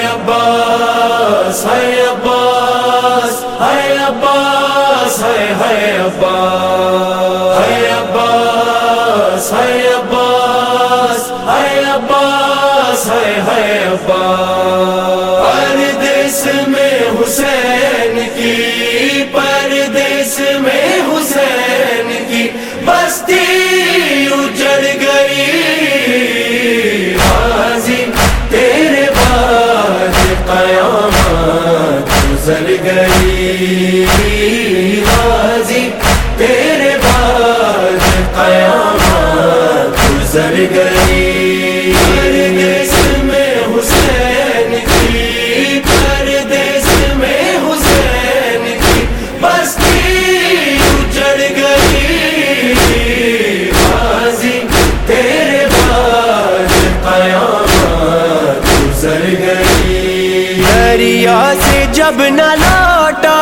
عباس ہے عباس ہے عباس ہے ہے عباس ہے عباس ہے عباس ہے عباس ہے ہے عباس۔ قیامت گزر گئی حاضی تیرے بعد قیامت گزر گئی۔ جب نہ لوٹا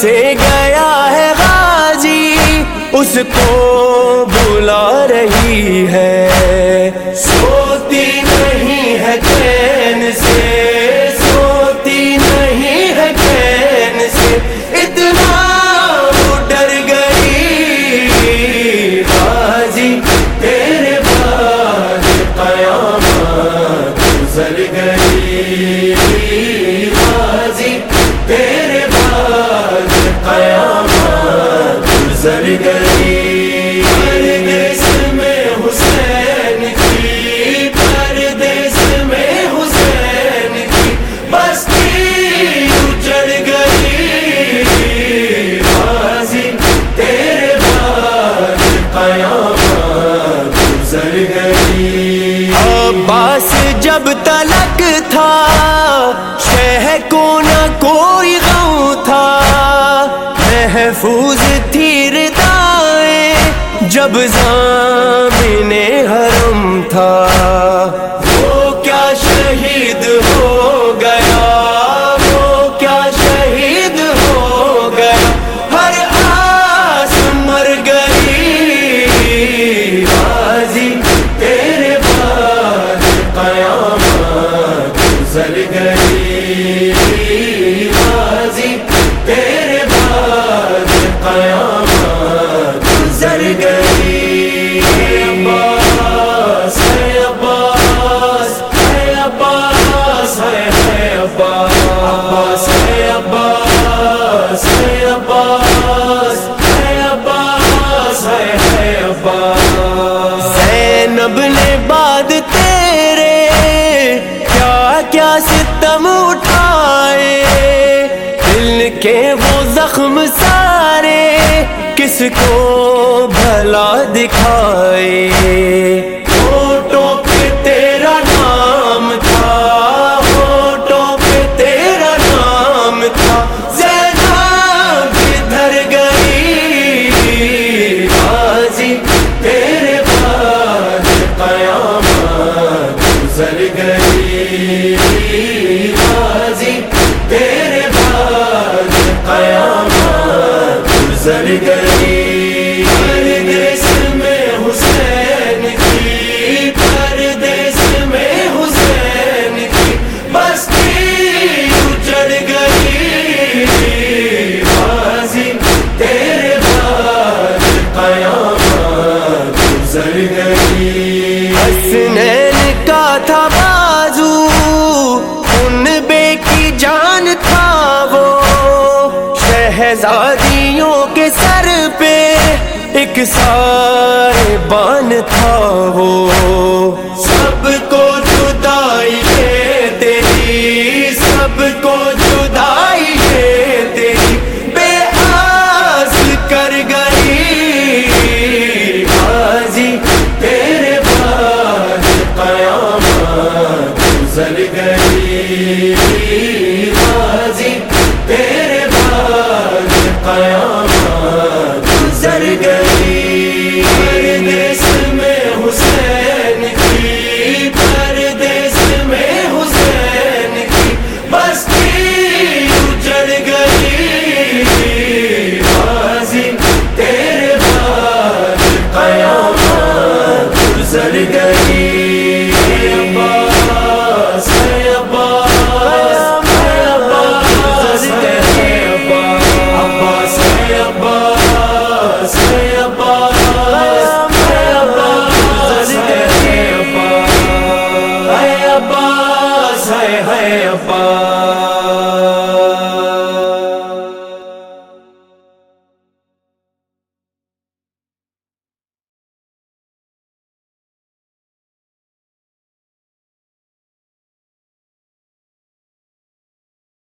سے گیا ہے غازی۔ اس کو بلا رہی ہے۔ سوتی نہیں ہے چین سے، سوتی نہیں ہے چین سے۔ اتنا ڈر گئی۔ حاضی تیرے بعد قیامت گزر گئی۔ قیامت گئی پردیس میں حسین کی پردیس میں حسین کی بستی اجڑ گئی۔ حاضی تیرے بعد قیامت گزر گئی۔ عباس جب تلک تھا، شہ کو نہ کوئی جب زامن حرم تھا۔ عباس ہے عباس ہے عباس ہے عباس ہے عباس زینب نے بعد تیرے، کیا کیا ستم اٹھائے؟ دل کے وہ زخم سارے، کس کو بھلا دکھائے؟ گئی حاضی تیرے بعد قیامت۔ گزر گئی پردیس میں حسین کی، پردیس میں حسین کی۔ بستی اجڑ گئی حاضی تیرے بعد قیامت۔ گزر گئی شہزادیوں کے سر پہ ایک سارے بان تھا وہ۔ سب کو جدائی ہے تیری، سب کو جدائی ہے تیری۔ بے آس کر گئی، بازی تیرے بعد قیامت گزر گئی۔ تیرے بعد